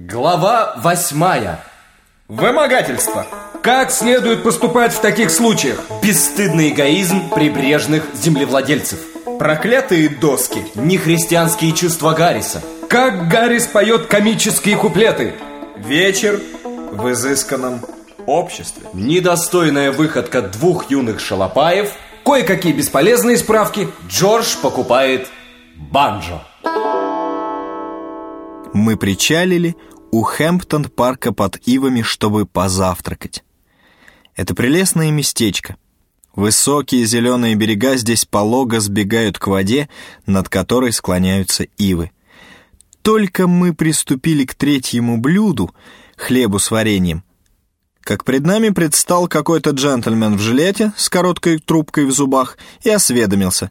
Глава восьмая. Вымогательство. Как следует поступать в таких случаях? Бесстыдный эгоизм прибрежных землевладельцев. Проклятые доски. Нехристианские чувства Гарриса. Как Гаррис поет комические куплеты? Вечер в изысканном обществе. Недостойная выходка двух юных шалопаев. Кое-какие бесполезные справки. Джордж покупает банджо. Мы причалили у Хэмптон-парка под Ивами, чтобы позавтракать. Это прелестное местечко. Высокие зеленые берега здесь полого сбегают к воде, над которой склоняются ивы. Только мы приступили к третьему блюду, хлебу с вареньем, как пред нами предстал какой-то джентльмен в жилете с короткой трубкой в зубах и осведомился,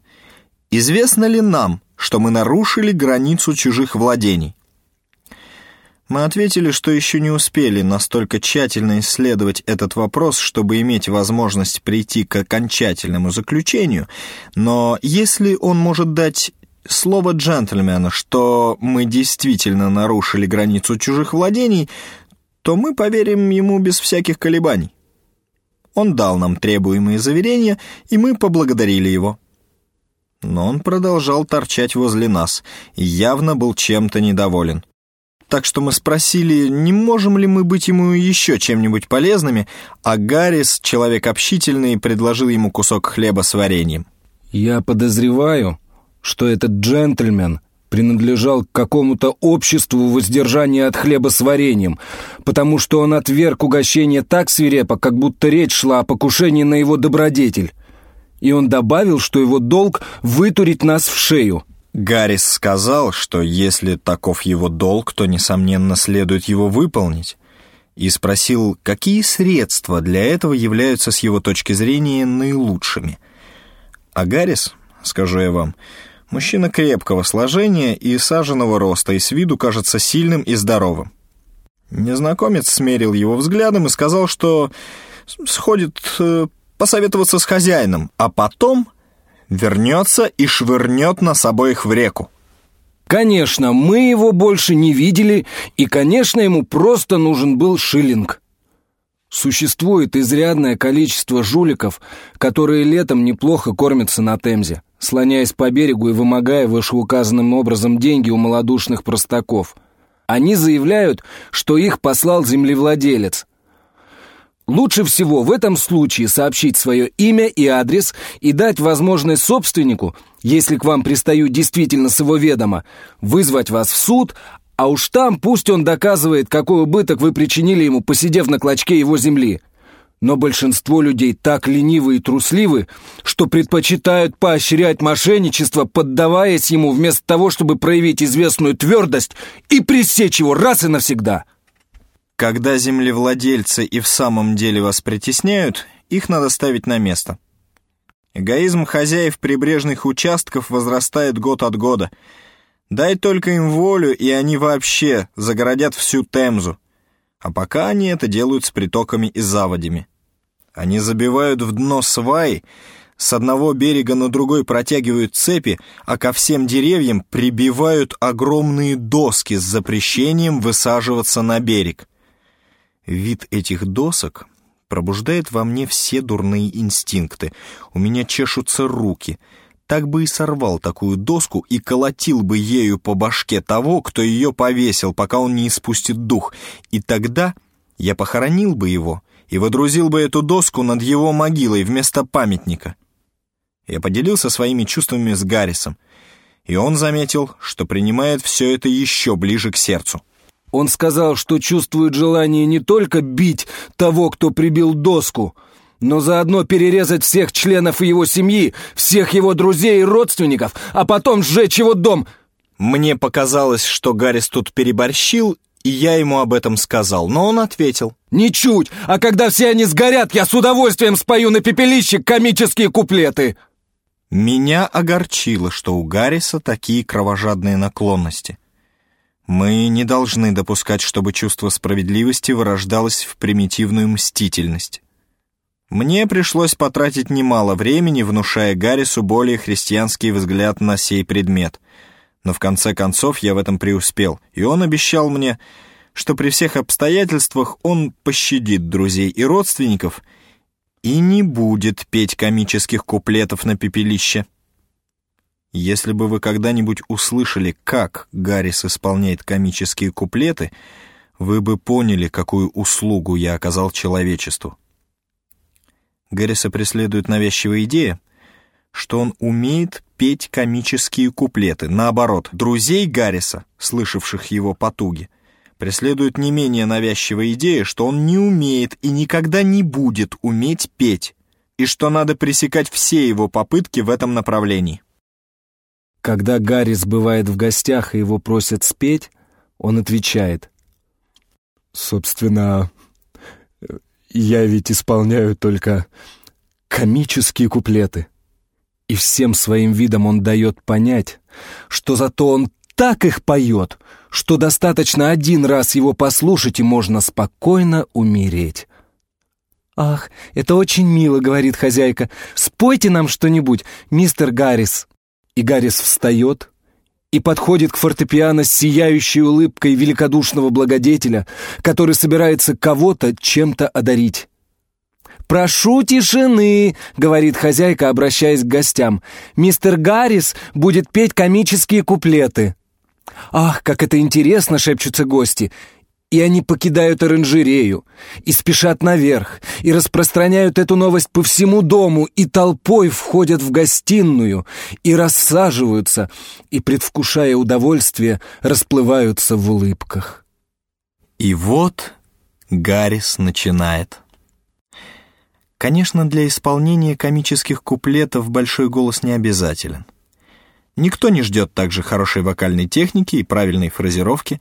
известно ли нам, что мы нарушили границу чужих владений. Мы ответили, что еще не успели настолько тщательно исследовать этот вопрос, чтобы иметь возможность прийти к окончательному заключению, но если он может дать слово джентльмена, что мы действительно нарушили границу чужих владений, то мы поверим ему без всяких колебаний. Он дал нам требуемые заверения, и мы поблагодарили его. Но он продолжал торчать возле нас и явно был чем-то недоволен так что мы спросили, не можем ли мы быть ему еще чем-нибудь полезными, а Гаррис, человек общительный, предложил ему кусок хлеба с вареньем. «Я подозреваю, что этот джентльмен принадлежал к какому-то обществу воздержания от хлеба с вареньем, потому что он отверг угощение так свирепо, как будто речь шла о покушении на его добродетель. И он добавил, что его долг — вытурить нас в шею». Гаррис сказал, что если таков его долг, то, несомненно, следует его выполнить, и спросил, какие средства для этого являются с его точки зрения наилучшими. А Гаррис, скажу я вам, мужчина крепкого сложения и саженного роста, и с виду кажется сильным и здоровым. Незнакомец смерил его взглядом и сказал, что сходит э, посоветоваться с хозяином, а потом вернется и швырнет нас обоих в реку. Конечно, мы его больше не видели, и, конечно, ему просто нужен был шиллинг. Существует изрядное количество жуликов, которые летом неплохо кормятся на Темзе, слоняясь по берегу и вымогая вышеуказанным образом деньги у малодушных простаков. Они заявляют, что их послал землевладелец – Лучше всего в этом случае сообщить свое имя и адрес и дать возможность собственнику, если к вам пристают действительно с его ведома, вызвать вас в суд, а уж там пусть он доказывает, какой убыток вы причинили ему, посидев на клочке его земли. Но большинство людей так ленивы и трусливы, что предпочитают поощрять мошенничество, поддаваясь ему вместо того, чтобы проявить известную твердость и пресечь его раз и навсегда. Когда землевладельцы и в самом деле вас притесняют, их надо ставить на место. Эгоизм хозяев прибрежных участков возрастает год от года. Дай только им волю, и они вообще загородят всю Темзу. А пока они это делают с притоками и заводями. Они забивают в дно сваи, с одного берега на другой протягивают цепи, а ко всем деревьям прибивают огромные доски с запрещением высаживаться на берег. Вид этих досок пробуждает во мне все дурные инстинкты. У меня чешутся руки. Так бы и сорвал такую доску и колотил бы ею по башке того, кто ее повесил, пока он не испустит дух. И тогда я похоронил бы его и водрузил бы эту доску над его могилой вместо памятника. Я поделился своими чувствами с Гаррисом, и он заметил, что принимает все это еще ближе к сердцу. Он сказал, что чувствует желание не только бить того, кто прибил доску, но заодно перерезать всех членов его семьи, всех его друзей и родственников, а потом сжечь его дом. Мне показалось, что Гаррис тут переборщил, и я ему об этом сказал, но он ответил. «Ничуть! А когда все они сгорят, я с удовольствием спою на пепелище комические куплеты!» Меня огорчило, что у Гарриса такие кровожадные наклонности. Мы не должны допускать, чтобы чувство справедливости вырождалось в примитивную мстительность. Мне пришлось потратить немало времени, внушая Гаррису более христианский взгляд на сей предмет. Но в конце концов я в этом преуспел, и он обещал мне, что при всех обстоятельствах он пощадит друзей и родственников и не будет петь комических куплетов на пепелище. Если бы вы когда-нибудь услышали, как Гаррис исполняет комические куплеты, вы бы поняли, какую услугу я оказал человечеству. Гарриса преследует навязчивая идея, что он умеет петь комические куплеты. Наоборот, друзей Гарриса, слышавших его потуги, преследует не менее навязчивая идея, что он не умеет и никогда не будет уметь петь, и что надо пресекать все его попытки в этом направлении. Когда Гаррис бывает в гостях и его просят спеть, он отвечает. «Собственно, я ведь исполняю только комические куплеты». И всем своим видом он дает понять, что зато он так их поет, что достаточно один раз его послушать, и можно спокойно умереть. «Ах, это очень мило», — говорит хозяйка. «Спойте нам что-нибудь, мистер Гаррис». И Гаррис встает и подходит к фортепиано с сияющей улыбкой великодушного благодетеля, который собирается кого-то чем-то одарить. «Прошу тишины», — говорит хозяйка, обращаясь к гостям. «Мистер Гаррис будет петь комические куплеты». «Ах, как это интересно!» — шепчутся гости. И они покидают оранжерею, и спешат наверх, и распространяют эту новость по всему дому, и толпой входят в гостиную, и рассаживаются, и, предвкушая удовольствие, расплываются в улыбках. И вот Гаррис начинает. Конечно, для исполнения комических куплетов большой голос не обязателен. Никто не ждет также хорошей вокальной техники и правильной фразировки,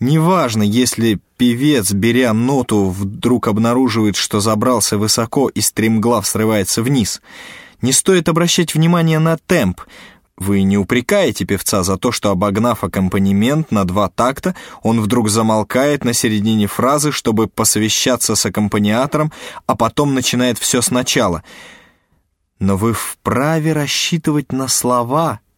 Неважно, если певец, беря ноту, вдруг обнаруживает, что забрался высоко и стремглав срывается вниз. Не стоит обращать внимание на темп. Вы не упрекаете певца за то, что, обогнав аккомпанемент на два такта, он вдруг замолкает на середине фразы, чтобы посовещаться с аккомпаниатором, а потом начинает все сначала. Но вы вправе рассчитывать на слова —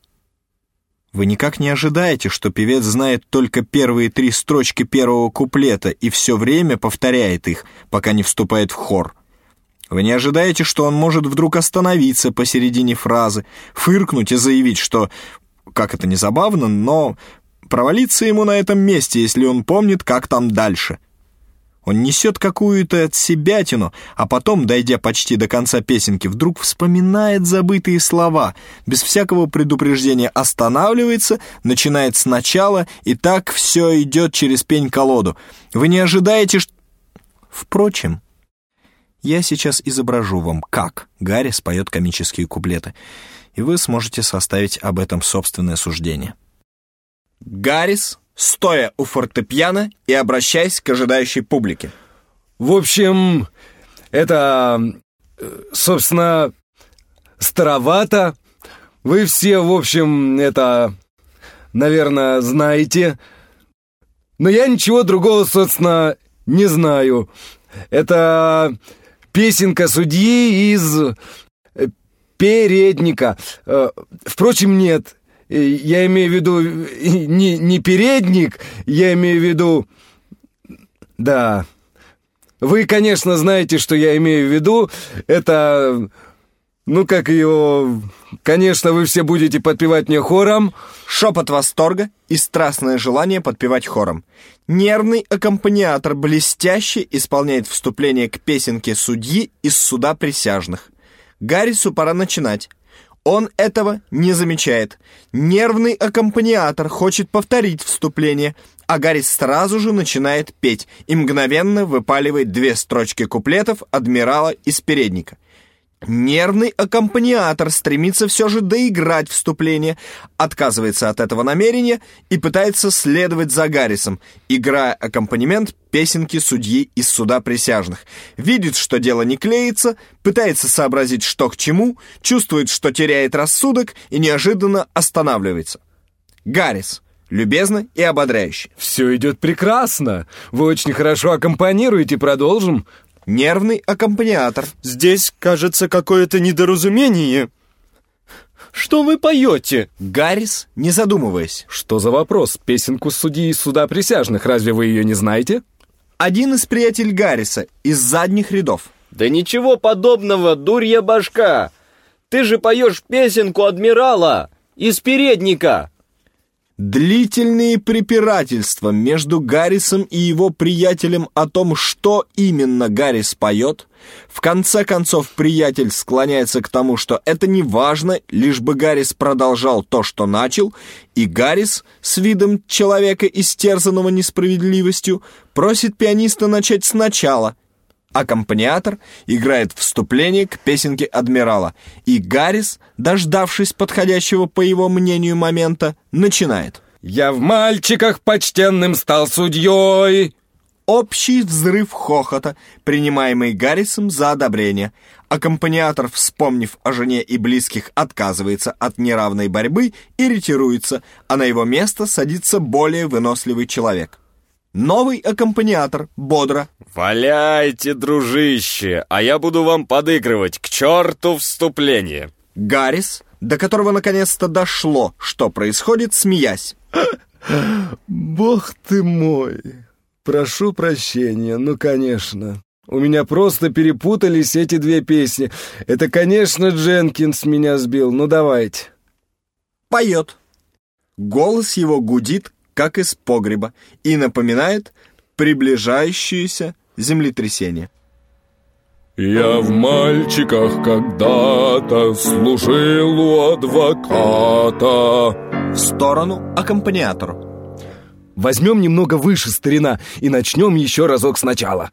вы никак не ожидаете, что певец знает только первые три строчки первого куплета и все время повторяет их, пока не вступает в хор. Вы не ожидаете, что он может вдруг остановиться посередине фразы, фыркнуть и заявить, что, как это не забавно, но провалиться ему на этом месте, если он помнит, как там дальше — он несет какую-то отсебятину, а потом, дойдя почти до конца песенки, вдруг вспоминает забытые слова, без всякого предупреждения останавливается, начинает сначала, и так все идет через пень-колоду. Вы не ожидаете, что... Впрочем, я сейчас изображу вам, как Гарри споет комические куплеты, и вы сможете составить об этом собственное суждение. Гаррис стоя у фортепиано и обращаясь к ожидающей публике. В общем, это, собственно, старовато. Вы все, в общем, это, наверное, знаете. Но я ничего другого, собственно, не знаю. Это песенка судьи из э, передника. Э, впрочем, нет, я имею в виду не, не передник, я имею в виду... Да. Вы, конечно, знаете, что я имею в виду. Это... Ну, как ее... Конечно, вы все будете подпевать мне хором. Шепот восторга и страстное желание подпевать хором. Нервный аккомпаниатор блестяще исполняет вступление к песенке судьи из суда присяжных. Гаррису пора начинать. Он этого не замечает. Нервный аккомпаниатор хочет повторить вступление, а Гарри сразу же начинает петь и мгновенно выпаливает две строчки куплетов адмирала из передника. Нервный аккомпаниатор стремится все же доиграть вступление, отказывается от этого намерения и пытается следовать за Гаррисом, играя аккомпанемент песенки судьи из суда присяжных. Видит, что дело не клеится, пытается сообразить, что к чему, чувствует, что теряет рассудок и неожиданно останавливается. Гаррис. Любезно и ободряюще. «Все идет прекрасно. Вы очень хорошо аккомпанируете. Продолжим. Нервный аккомпаниатор. Здесь, кажется, какое-то недоразумение. что вы поете?» Гаррис, не задумываясь. Что за вопрос? Песенку судьи из суда присяжных, разве вы ее не знаете? Один из приятелей Гарриса из задних рядов. «Да ничего подобного, дурья башка! Ты же поешь песенку адмирала из передника!» Длительные препирательства между Гаррисом и его приятелем о том, что именно Гаррис поет. В конце концов, приятель склоняется к тому, что это не важно, лишь бы Гаррис продолжал то, что начал, и Гаррис, с видом человека, истерзанного несправедливостью, просит пианиста начать сначала. Аккомпаниатор играет вступление к песенке адмирала, и Гаррис, дождавшись подходящего, по его мнению, момента, начинает. «Я в мальчиках почтенным стал судьей!» Общий взрыв хохота, принимаемый Гаррисом за одобрение. Аккомпаниатор, вспомнив о жене и близких, отказывается от неравной борьбы и ретируется, а на его место садится более выносливый человек. Новый аккомпаниатор, бодро. «Валяйте, дружище, а я буду вам подыгрывать, к черту вступление!» Гаррис, до которого наконец-то дошло, что происходит, смеясь. «Бог ты мой! Прошу прощения, ну, конечно. У меня просто перепутались эти две песни. Это, конечно, Дженкинс меня сбил. Ну, давайте». Поет. Голос его гудит, как из погреба, и напоминает приближающееся землетрясение. Я в мальчиках когда-то служил у адвоката. В сторону аккомпаниатору. Возьмем немного выше, старина, и начнем еще разок сначала.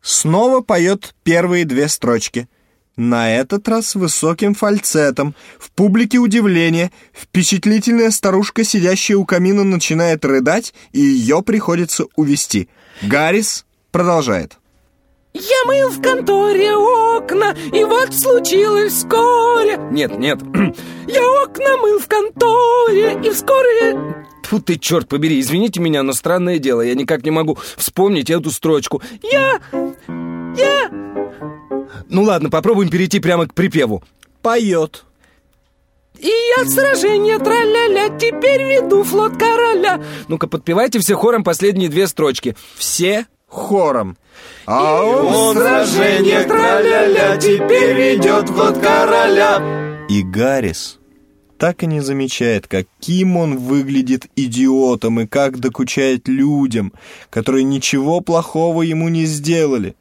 Снова поет первые две строчки. На этот раз высоким фальцетом. В публике удивление. Впечатлительная старушка, сидящая у камина, начинает рыдать, и ее приходится увести. Гаррис продолжает. Я мыл в конторе окна, и вот случилось вскоре. Нет, нет. Я окна мыл в конторе, и вскоре... Тьфу ты, черт побери, извините меня, но странное дело, я никак не могу вспомнить эту строчку. Я... Я... Ну ладно, попробуем перейти прямо к припеву. Поет. И я от сражения траля-ля, теперь веду флот короля. Ну-ка, подпевайте все хором последние две строчки. Все хором. А Он сражение траля-ля, теперь ведет флот короля. И Гаррис так и не замечает, каким он выглядит идиотом и как докучает людям, которые ничего плохого ему не сделали.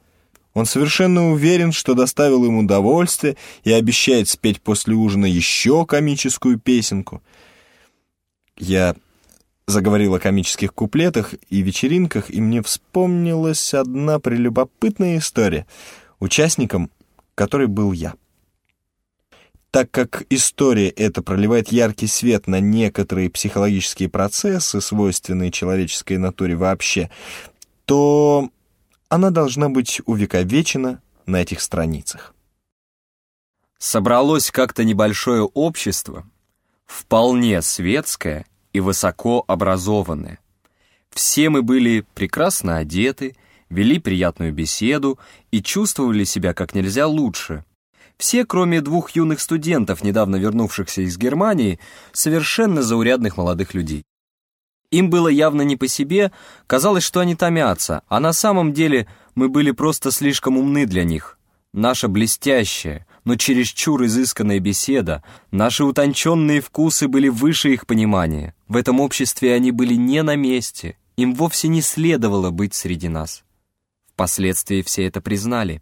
Он совершенно уверен, что доставил им удовольствие и обещает спеть после ужина еще комическую песенку. Я заговорил о комических куплетах и вечеринках, и мне вспомнилась одна прелюбопытная история, участником которой был я. Так как история эта проливает яркий свет на некоторые психологические процессы, свойственные человеческой натуре вообще, то она должна быть увековечена на этих страницах. Собралось как-то небольшое общество, вполне светское и высоко образованное. Все мы были прекрасно одеты, вели приятную беседу и чувствовали себя как нельзя лучше. Все, кроме двух юных студентов, недавно вернувшихся из Германии, совершенно заурядных молодых людей. Им было явно не по себе, казалось, что они томятся, а на самом деле мы были просто слишком умны для них. Наша блестящая, но чересчур изысканная беседа, наши утонченные вкусы были выше их понимания. В этом обществе они были не на месте, им вовсе не следовало быть среди нас. Впоследствии все это признали.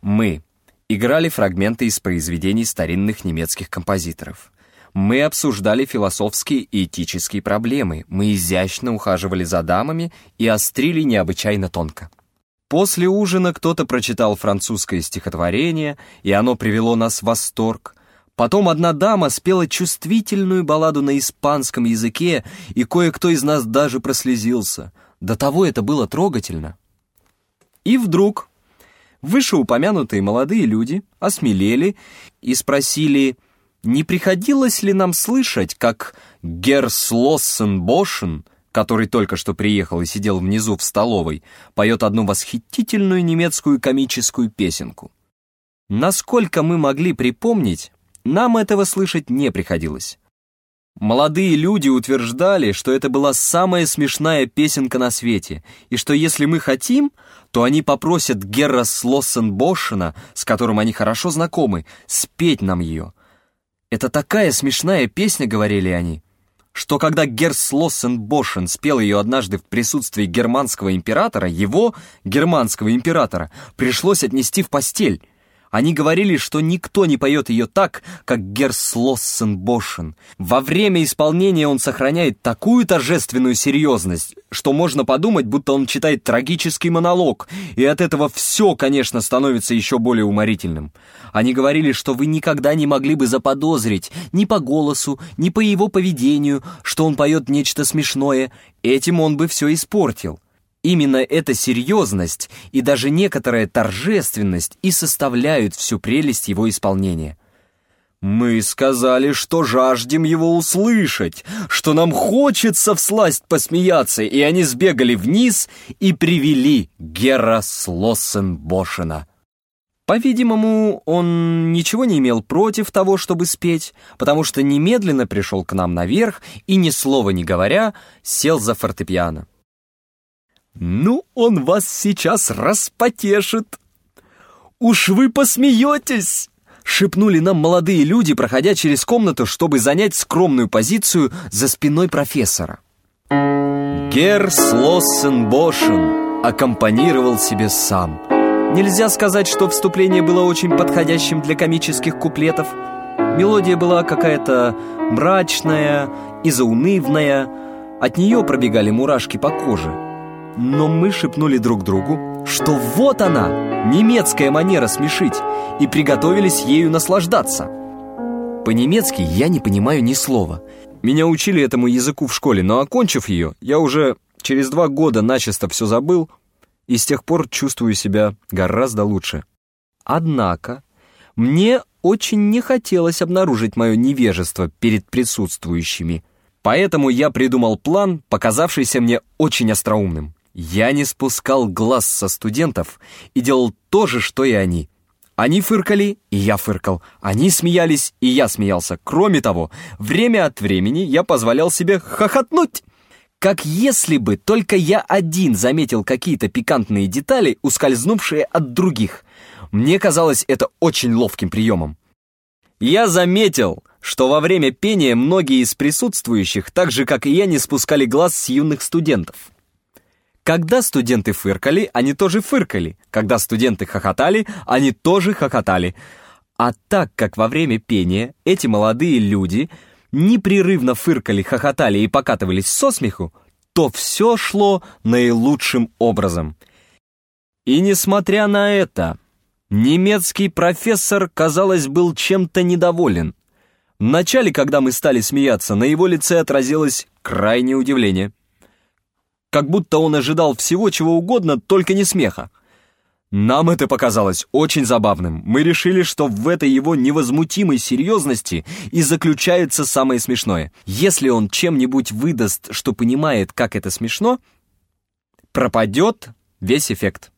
Мы играли фрагменты из произведений старинных немецких композиторов. Мы обсуждали философские и этические проблемы, мы изящно ухаживали за дамами и острили необычайно тонко. После ужина кто-то прочитал французское стихотворение, и оно привело нас в восторг. Потом одна дама спела чувствительную балладу на испанском языке, и кое-кто из нас даже прослезился. До того это было трогательно. И вдруг вышеупомянутые молодые люди осмелели и спросили, не приходилось ли нам слышать, как Герслоссенбошен, который только что приехал и сидел внизу в столовой, поет одну восхитительную немецкую комическую песенку. Насколько мы могли припомнить, нам этого слышать не приходилось. Молодые люди утверждали, что это была самая смешная песенка на свете, и что если мы хотим, то они попросят Герра Слоссенбошена, с которым они хорошо знакомы, спеть нам ее. «Это такая смешная песня», — говорили они, что когда Герс Лоссенбошен спел ее однажды в присутствии германского императора, его, германского императора, пришлось отнести в постель — они говорили, что никто не поет ее так, как Герслоссен Бошен. Во время исполнения он сохраняет такую торжественную серьезность, что можно подумать, будто он читает трагический монолог, и от этого все, конечно, становится еще более уморительным. Они говорили, что вы никогда не могли бы заподозрить ни по голосу, ни по его поведению, что он поет нечто смешное, этим он бы все испортил. Именно эта серьезность и даже некоторая торжественность и составляют всю прелесть его исполнения. Мы сказали, что жаждем его услышать, что нам хочется всласть посмеяться, и они сбегали вниз и привели Гера Слоссенбошена. По-видимому, он ничего не имел против того, чтобы спеть, потому что немедленно пришел к нам наверх и, ни слова не говоря, сел за фортепиано. «Ну, он вас сейчас распотешит!» «Уж вы посмеетесь!» — шепнули нам молодые люди, проходя через комнату, чтобы занять скромную позицию за спиной профессора. Герр Слоссенбошен аккомпанировал себе сам. Нельзя сказать, что вступление было очень подходящим для комических куплетов. Мелодия была какая-то мрачная и заунывная. От нее пробегали мурашки по коже но мы шепнули друг другу, что вот она, немецкая манера смешить, и приготовились ею наслаждаться. По-немецки я не понимаю ни слова. Меня учили этому языку в школе, но окончив ее, я уже через два года начисто все забыл и с тех пор чувствую себя гораздо лучше. Однако мне очень не хотелось обнаружить мое невежество перед присутствующими, поэтому я придумал план, показавшийся мне очень остроумным. Я не спускал глаз со студентов и делал то же, что и они. Они фыркали, и я фыркал. Они смеялись, и я смеялся. Кроме того, время от времени я позволял себе хохотнуть. Как если бы только я один заметил какие-то пикантные детали, ускользнувшие от других. Мне казалось это очень ловким приемом. Я заметил, что во время пения многие из присутствующих, так же как и я, не спускали глаз с юных студентов. Когда студенты фыркали, они тоже фыркали. Когда студенты хохотали, они тоже хохотали. А так как во время пения эти молодые люди непрерывно фыркали, хохотали и покатывались со смеху, то все шло наилучшим образом. И несмотря на это, немецкий профессор, казалось, был чем-то недоволен. Вначале, когда мы стали смеяться, на его лице отразилось крайнее удивление как будто он ожидал всего чего угодно, только не смеха. Нам это показалось очень забавным. Мы решили, что в этой его невозмутимой серьезности и заключается самое смешное. Если он чем-нибудь выдаст, что понимает, как это смешно, пропадет весь эффект.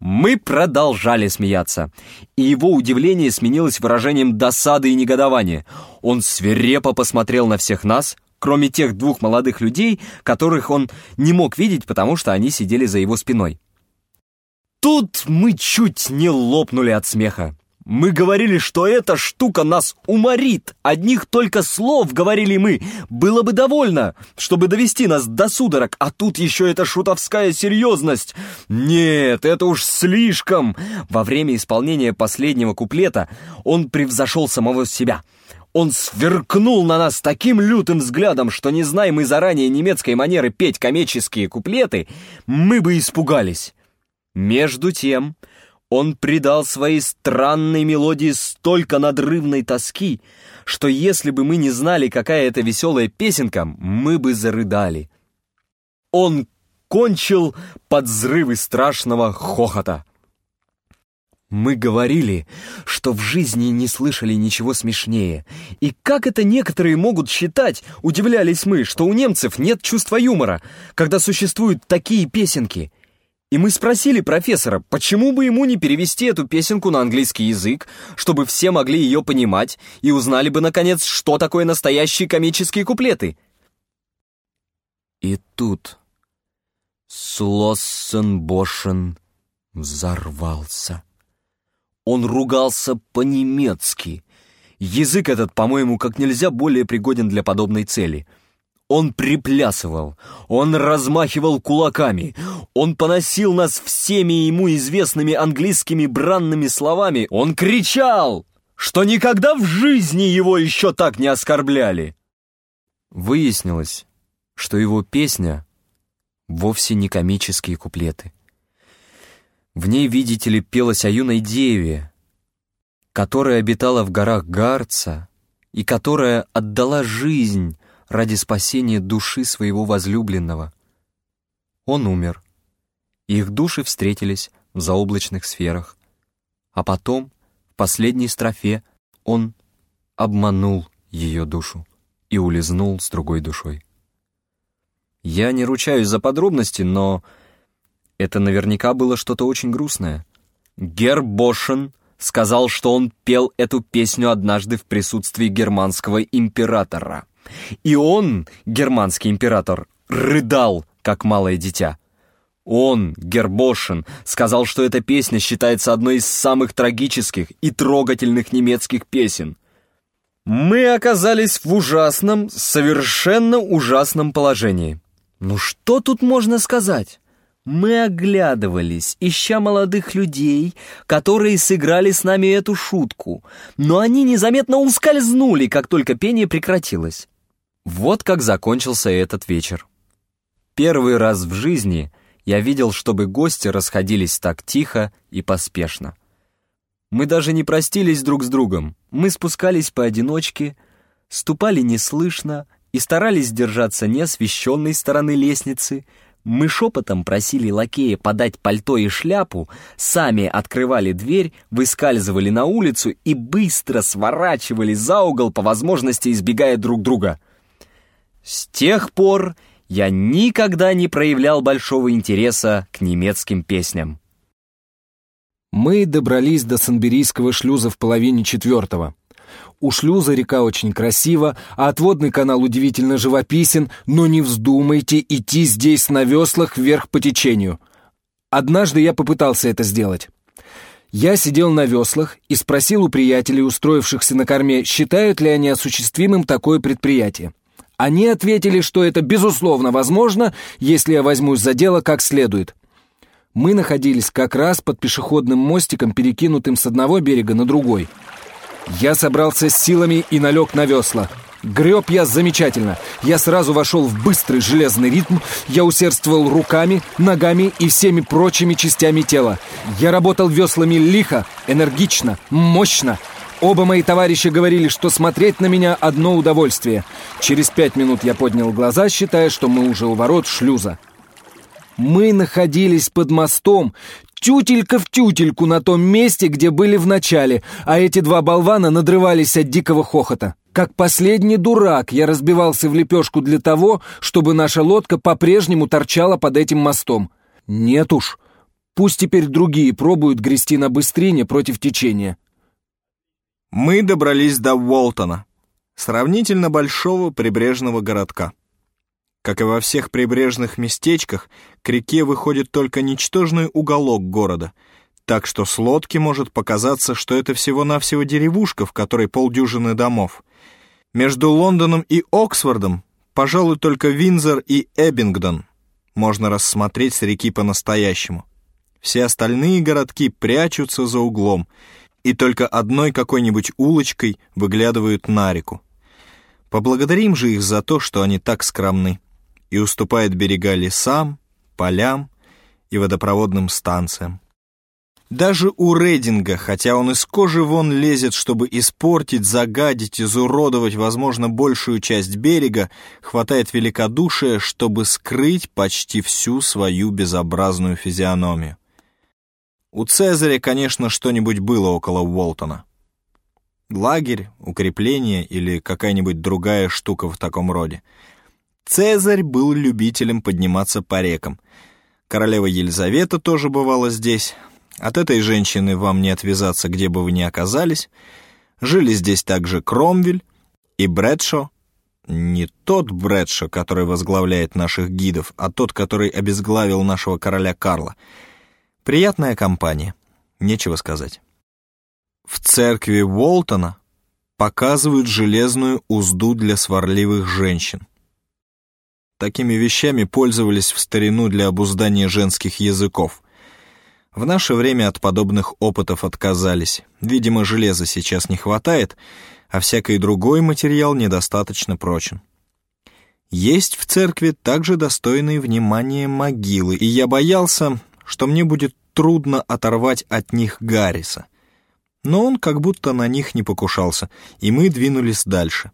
Мы продолжали смеяться, и его удивление сменилось выражением досады и негодования. Он свирепо посмотрел на всех нас, кроме тех двух молодых людей, которых он не мог видеть, потому что они сидели за его спиной. Тут мы чуть не лопнули от смеха. Мы говорили, что эта штука нас уморит. Одних только слов, говорили мы, было бы довольно, чтобы довести нас до судорог, а тут еще эта шутовская серьезность. Нет, это уж слишком. Во время исполнения последнего куплета он превзошел самого себя — он сверкнул на нас таким лютым взглядом, что, не зная мы заранее немецкой манеры петь комические куплеты, мы бы испугались. Между тем, он придал своей странной мелодии столько надрывной тоски, что если бы мы не знали, какая это веселая песенка, мы бы зарыдали. Он кончил под взрывы страшного хохота. Мы говорили, что в жизни не слышали ничего смешнее. И как это некоторые могут считать, удивлялись мы, что у немцев нет чувства юмора, когда существуют такие песенки. И мы спросили профессора, почему бы ему не перевести эту песенку на английский язык, чтобы все могли ее понимать и узнали бы, наконец, что такое настоящие комические куплеты. И тут Слоссенбошен взорвался. Он ругался по-немецки. Язык этот, по-моему, как нельзя более пригоден для подобной цели. Он приплясывал, он размахивал кулаками, он поносил нас всеми ему известными английскими бранными словами, он кричал, что никогда в жизни его еще так не оскорбляли. Выяснилось, что его песня вовсе не комические куплеты. В ней, видите ли, пелось о юной деве, которая обитала в горах Гарца и которая отдала жизнь ради спасения души своего возлюбленного. Он умер. Их души встретились в заоблачных сферах. А потом, в последней строфе, он обманул ее душу и улизнул с другой душой. Я не ручаюсь за подробности, но это наверняка было что-то очень грустное. Гербошен сказал, что он пел эту песню однажды в присутствии германского императора. И он, германский император, рыдал, как малое дитя. Он, Гербошин, сказал, что эта песня считается одной из самых трагических и трогательных немецких песен. Мы оказались в ужасном, совершенно ужасном положении. Ну что тут можно сказать? Мы оглядывались, ища молодых людей, которые сыграли с нами эту шутку, но они незаметно ускользнули, как только пение прекратилось. Вот как закончился этот вечер. Первый раз в жизни я видел, чтобы гости расходились так тихо и поспешно. Мы даже не простились друг с другом, мы спускались поодиночке, ступали неслышно и старались держаться неосвещенной стороны лестницы. Мы шепотом просили лакея подать пальто и шляпу, сами открывали дверь, выскальзывали на улицу и быстро сворачивали за угол, по возможности избегая друг друга. С тех пор я никогда не проявлял большого интереса к немецким песням. Мы добрались до Санберийского шлюза в половине четвертого. У шлюза река очень красива, а отводный канал удивительно живописен, но не вздумайте идти здесь на веслах вверх по течению. Однажды я попытался это сделать. Я сидел на веслах и спросил у приятелей, устроившихся на корме, считают ли они осуществимым такое предприятие. Они ответили, что это безусловно возможно, если я возьмусь за дело как следует. Мы находились как раз под пешеходным мостиком, перекинутым с одного берега на другой — я собрался с силами и налег на весла. Греб я замечательно. Я сразу вошел в быстрый железный ритм. Я усердствовал руками, ногами и всеми прочими частями тела. Я работал веслами лихо, энергично, мощно. Оба мои товарища говорили, что смотреть на меня одно удовольствие. Через пять минут я поднял глаза, считая, что мы уже у ворот шлюза. Мы находились под мостом, тютелька в тютельку на том месте, где были в начале, а эти два болвана надрывались от дикого хохота. Как последний дурак я разбивался в лепешку для того, чтобы наша лодка по-прежнему торчала под этим мостом. Нет уж, пусть теперь другие пробуют грести на быстрине против течения. Мы добрались до Уолтона, сравнительно большого прибрежного городка. Как и во всех прибрежных местечках, к реке выходит только ничтожный уголок города, так что с лодки может показаться, что это всего-навсего деревушка, в которой полдюжины домов. Между Лондоном и Оксфордом, пожалуй, только Винзор и Эббингдон можно рассмотреть с реки по-настоящему. Все остальные городки прячутся за углом, и только одной какой-нибудь улочкой выглядывают на реку. Поблагодарим же их за то, что они так скромны и уступает берега лесам, полям и водопроводным станциям. Даже у Рейдинга, хотя он из кожи вон лезет, чтобы испортить, загадить, изуродовать, возможно, большую часть берега, хватает великодушия, чтобы скрыть почти всю свою безобразную физиономию. У Цезаря, конечно, что-нибудь было около Уолтона. Лагерь, укрепление или какая-нибудь другая штука в таком роде — Цезарь был любителем подниматься по рекам. Королева Елизавета тоже бывала здесь. От этой женщины вам не отвязаться, где бы вы ни оказались. Жили здесь также Кромвель и Брэдшо. Не тот Брэдшо, который возглавляет наших гидов, а тот, который обезглавил нашего короля Карла. Приятная компания, нечего сказать. В церкви Уолтона показывают железную узду для сварливых женщин. Такими вещами пользовались в старину для обуздания женских языков. В наше время от подобных опытов отказались. Видимо, железа сейчас не хватает, а всякий другой материал недостаточно прочен. Есть в церкви также достойные внимания могилы, и я боялся, что мне будет трудно оторвать от них Гарриса. Но он как будто на них не покушался, и мы двинулись дальше.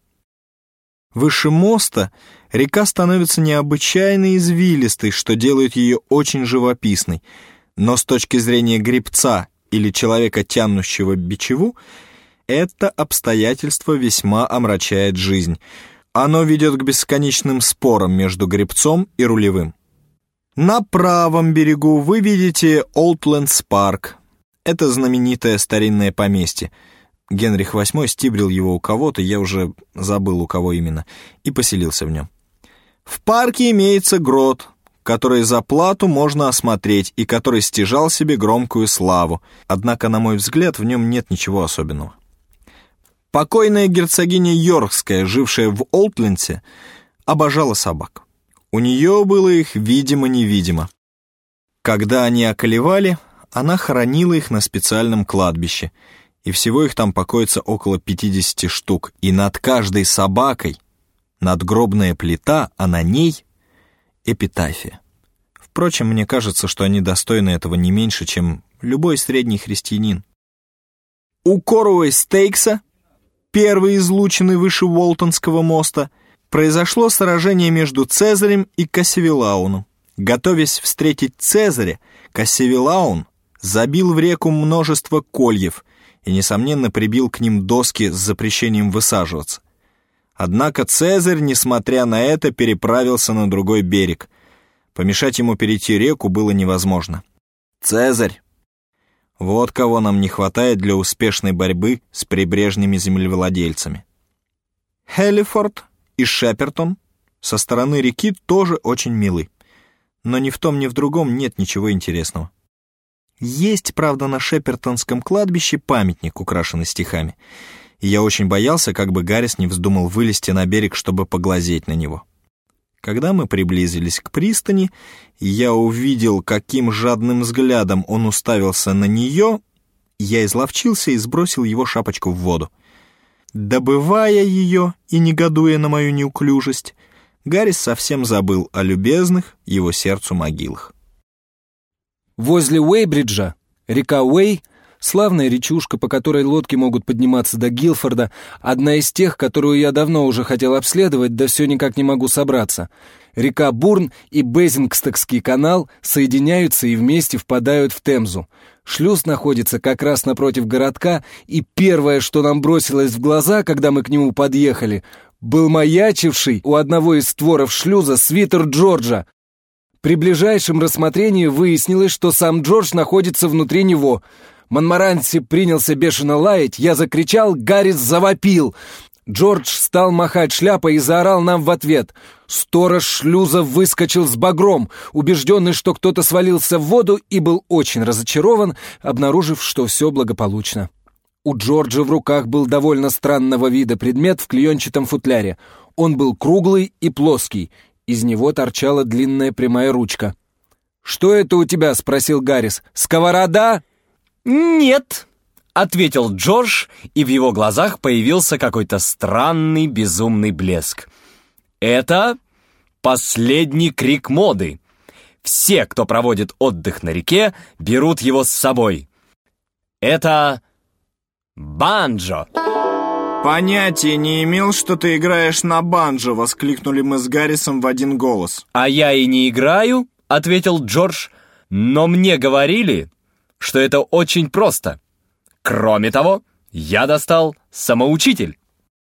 Выше моста река становится необычайно извилистой, что делает ее очень живописной, но с точки зрения гребца или человека, тянущего бичеву, это обстоятельство весьма омрачает жизнь. Оно ведет к бесконечным спорам между гребцом и рулевым. На правом берегу вы видите Олдлендс парк. Это знаменитое старинное поместье. Генрих VIII стибрил его у кого-то, я уже забыл, у кого именно, и поселился в нем. В парке имеется грот, который за плату можно осмотреть и который стяжал себе громкую славу, однако, на мой взгляд, в нем нет ничего особенного. Покойная герцогиня Йоркская, жившая в Олтлендсе, обожала собак. У нее было их видимо-невидимо. Когда они околевали, она хоронила их на специальном кладбище, и всего их там покоится около 50 штук, и над каждой собакой надгробная плита, а на ней эпитафия. Впрочем, мне кажется, что они достойны этого не меньше, чем любой средний христианин. У Коруэй Стейкса, первый излученный выше Уолтонского моста, произошло сражение между Цезарем и Кассивилауном. Готовясь встретить Цезаря, Кассивилаун забил в реку множество кольев и, несомненно, прибил к ним доски с запрещением высаживаться. Однако Цезарь, несмотря на это, переправился на другой берег. Помешать ему перейти реку было невозможно. Цезарь! Вот кого нам не хватает для успешной борьбы с прибрежными землевладельцами. Хеллифорд и Шепертон со стороны реки тоже очень милы. Но ни в том, ни в другом нет ничего интересного. Есть, правда, на Шепертонском кладбище памятник, украшенный стихами. И я очень боялся, как бы Гаррис не вздумал вылезти на берег, чтобы поглазеть на него. Когда мы приблизились к пристани, я увидел, каким жадным взглядом он уставился на нее, я изловчился и сбросил его шапочку в воду. Добывая ее и негодуя на мою неуклюжесть, Гаррис совсем забыл о любезных его сердцу могилах. Возле Уэйбриджа река Уэй, славная речушка, по которой лодки могут подниматься до Гилфорда, одна из тех, которую я давно уже хотел обследовать, да все никак не могу собраться. Река Бурн и Безингстокский канал соединяются и вместе впадают в Темзу. Шлюз находится как раз напротив городка, и первое, что нам бросилось в глаза, когда мы к нему подъехали, был маячивший у одного из створов шлюза свитер Джорджа. При ближайшем рассмотрении выяснилось, что сам Джордж находится внутри него. Монмаранси принялся бешено лаять, я закричал, Гаррис завопил — Джордж стал махать шляпой и заорал нам в ответ. Сторож шлюза выскочил с багром, убежденный, что кто-то свалился в воду, и был очень разочарован, обнаружив, что все благополучно. У Джорджа в руках был довольно странного вида предмет в клеенчатом футляре. Он был круглый и плоский. Из него торчала длинная прямая ручка. «Что это у тебя?» — спросил Гаррис. «Сковорода?» «Нет», ответил Джордж, и в его глазах появился какой-то странный безумный блеск. Это последний крик моды. Все, кто проводит отдых на реке, берут его с собой. Это банджо. «Понятия не имел, что ты играешь на банджо!» — воскликнули мы с Гаррисом в один голос. «А я и не играю», — ответил Джордж, «но мне говорили, что это очень просто». Кроме того, я достал самоучитель.